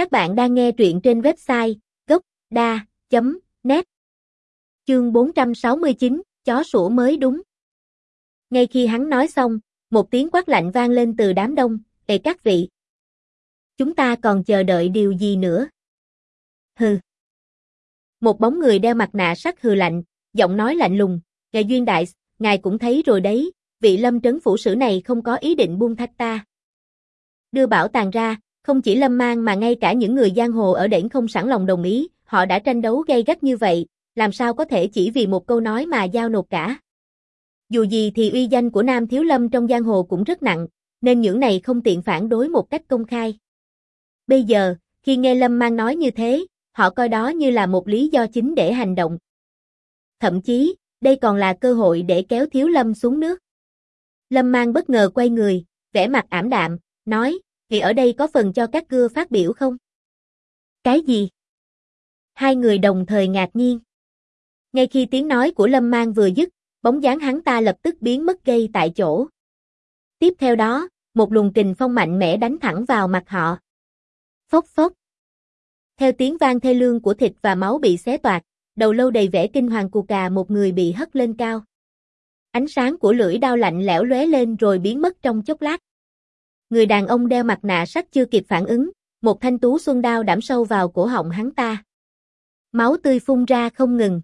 Các bạn đang nghe truyện trên website gốc.da.net Chương 469, chó sủa mới đúng. Ngay khi hắn nói xong, một tiếng quát lạnh vang lên từ đám đông, Ê các vị! Chúng ta còn chờ đợi điều gì nữa? Hừ! Một bóng người đeo mặt nạ sắt hừ lạnh, giọng nói lạnh lùng, Ngài Duyên Đại, ngài cũng thấy rồi đấy, vị lâm trấn phủ sử này không có ý định buông thách ta. Đưa bảo tàng ra, không chỉ lâm mang mà ngay cả những người giang hồ ở đỉnh không sẵn lòng đồng ý, họ đã tranh đấu gay gắt như vậy, làm sao có thể chỉ vì một câu nói mà giao nộp cả. Dù gì thì uy danh của Nam Thiếu Lâm trong giang hồ cũng rất nặng, nên những này không tiện phản đối một cách công khai. Bây giờ, khi nghe Lâm Mang nói như thế, họ coi đó như là một lý do chính để hành động. Thậm chí, đây còn là cơ hội để kéo Thiếu Lâm xuống nước. Lâm Mang bất ngờ quay người, vẻ mặt ảm đạm, nói, thì ở đây có phần cho các cưa phát biểu không? Cái gì? Hai người đồng thời ngạc nhiên. Ngay khi tiếng nói của Lâm Mang vừa dứt, bóng dáng hắn ta lập tức biến mất gây tại chỗ. Tiếp theo đó, một luồng kình phong mạnh mẽ đánh thẳng vào mặt họ. Phốc phốc. Theo tiếng vang thê lương của thịt và máu bị xé toạc, đầu lâu đầy vẻ kinh hoàng cù cà một người bị hất lên cao. Ánh sáng của lưỡi đao lạnh lẽo lóe lên rồi biến mất trong chốc lát. Người đàn ông đeo mặt nạ sắt chưa kịp phản ứng, một thanh tú xuân đao đảm sâu vào cổ họng hắn ta. Máu tươi phun ra không ngừng.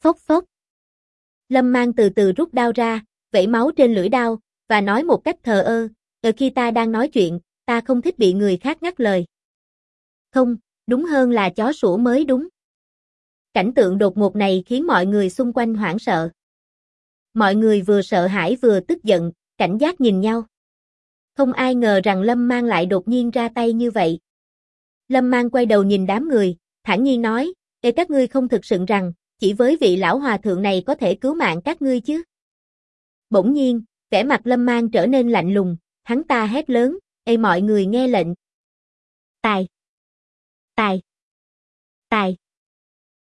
Phốc phốc. Lâm mang từ từ rút đao ra, vẩy máu trên lưỡi đao, và nói một cách thờ ơ, ở khi ta đang nói chuyện, ta không thích bị người khác ngắt lời. Không, đúng hơn là chó sủa mới đúng. Cảnh tượng đột ngột này khiến mọi người xung quanh hoảng sợ. Mọi người vừa sợ hãi vừa tức giận, cảnh giác nhìn nhau. Không ai ngờ rằng Lâm Mang lại đột nhiên ra tay như vậy. Lâm Mang quay đầu nhìn đám người, thản nhiên nói, Ê các ngươi không thực sự rằng, chỉ với vị lão hòa thượng này có thể cứu mạng các ngươi chứ. Bỗng nhiên, vẻ mặt Lâm Mang trở nên lạnh lùng, hắn ta hét lớn, Ê mọi người nghe lệnh. Tài! Tài! Tài!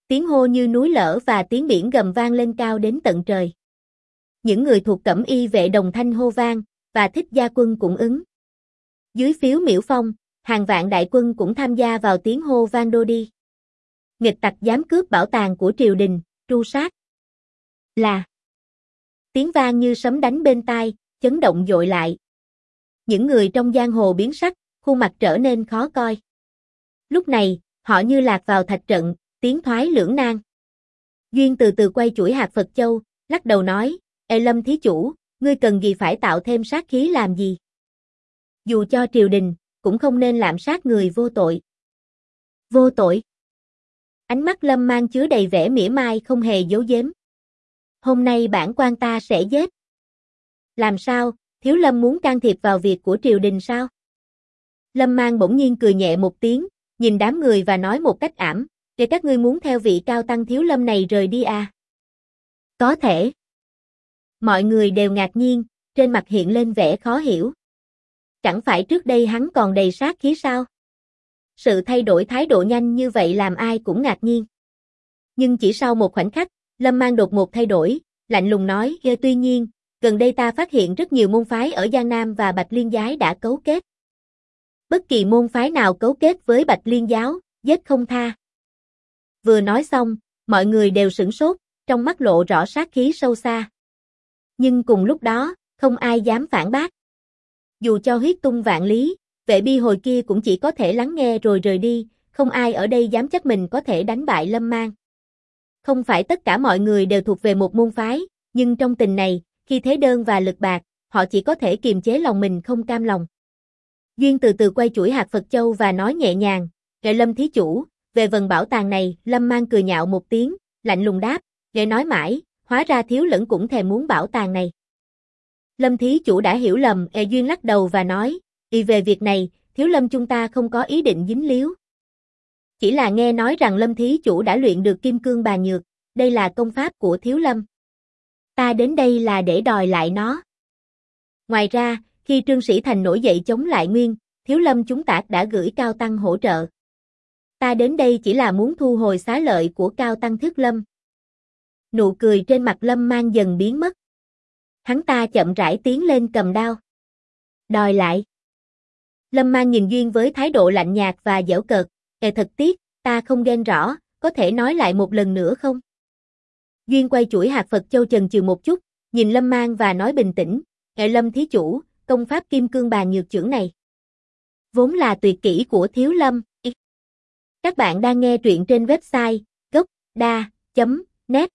Tiếng hô như núi lở và tiếng biển gầm vang lên cao đến tận trời. Những người thuộc cẩm y vệ đồng thanh hô vang, và thích gia quân cũng ứng. Dưới phiếu miễu phong, hàng vạn đại quân cũng tham gia vào tiếng hô vang đô đi. Nghịch tặc dám cướp bảo tàng của triều đình, tru sát. Là. Tiếng vang như sấm đánh bên tai, chấn động dội lại. Những người trong giang hồ biến sắc, khuôn mặt trở nên khó coi. Lúc này, họ như lạc vào thạch trận, tiếng thoái lưỡng nan. Duyên từ từ quay chuỗi hạt Phật Châu, lắc đầu nói, Ê Lâm Thí Chủ, ngươi cần gì phải tạo thêm sát khí làm gì? Dù cho triều đình, cũng không nên lạm sát người vô tội. Vô tội? Ánh mắt Lâm mang chứa đầy vẻ mỉa mai không hề giấu giếm. Hôm nay bản quan ta sẽ giết. Làm sao, Thiếu Lâm muốn can thiệp vào việc của triều đình sao? Lâm mang bỗng nhiên cười nhẹ một tiếng, nhìn đám người và nói một cách ảm, để các ngươi muốn theo vị cao tăng Thiếu Lâm này rời đi à? Có thể. Mọi người đều ngạc nhiên, trên mặt hiện lên vẻ khó hiểu. Chẳng phải trước đây hắn còn đầy sát khí sao? Sự thay đổi thái độ nhanh như vậy làm ai cũng ngạc nhiên. Nhưng chỉ sau một khoảnh khắc, Lâm Mang đột một thay đổi, lạnh lùng nói, tuy nhiên, gần đây ta phát hiện rất nhiều môn phái ở Giang Nam và Bạch Liên Giái đã cấu kết. Bất kỳ môn phái nào cấu kết với Bạch Liên Giáo, giết không tha. Vừa nói xong, mọi người đều sửng sốt, trong mắt lộ rõ sát khí sâu xa nhưng cùng lúc đó, không ai dám phản bác. Dù cho huyết tung vạn lý, vệ bi hồi kia cũng chỉ có thể lắng nghe rồi rời đi, không ai ở đây dám chắc mình có thể đánh bại Lâm Mang. Không phải tất cả mọi người đều thuộc về một môn phái, nhưng trong tình này, khi thế đơn và lực bạc, họ chỉ có thể kiềm chế lòng mình không cam lòng. Duyên từ từ quay chuỗi hạt Phật Châu và nói nhẹ nhàng, Nghệ Lâm thí chủ, về vần bảo tàng này, Lâm mang cười nhạo một tiếng, lạnh lùng đáp, Nghệ nói mãi, hóa ra thiếu lẫn cũng thèm muốn bảo tàng này. Lâm thí chủ đã hiểu lầm, e duyên lắc đầu và nói, y về việc này, thiếu lâm chúng ta không có ý định dính líu. Chỉ là nghe nói rằng lâm thí chủ đã luyện được kim cương bà nhược, đây là công pháp của thiếu lâm. Ta đến đây là để đòi lại nó. Ngoài ra, khi Trương Sĩ Thành nổi dậy chống lại Nguyên, thiếu lâm chúng ta đã gửi Cao Tăng hỗ trợ. Ta đến đây chỉ là muốn thu hồi xá lợi của Cao Tăng Thiết Lâm, nụ cười trên mặt Lâm mang dần biến mất. Hắn ta chậm rãi tiến lên cầm đao. Đòi lại. Lâm Mang nhìn Duyên với thái độ lạnh nhạt và dẻo cợt, Kệ thật tiếc, ta không ghen rõ, có thể nói lại một lần nữa không?" Duyên quay chuỗi hạt Phật châu chần chừ một chút, nhìn Lâm Mang và nói bình tĩnh, Kệ Lâm thí chủ, công pháp kim cương bàn nhược chưởng này vốn là tuyệt kỹ của Thiếu Lâm. Các bạn đang nghe truyện trên website gocda.net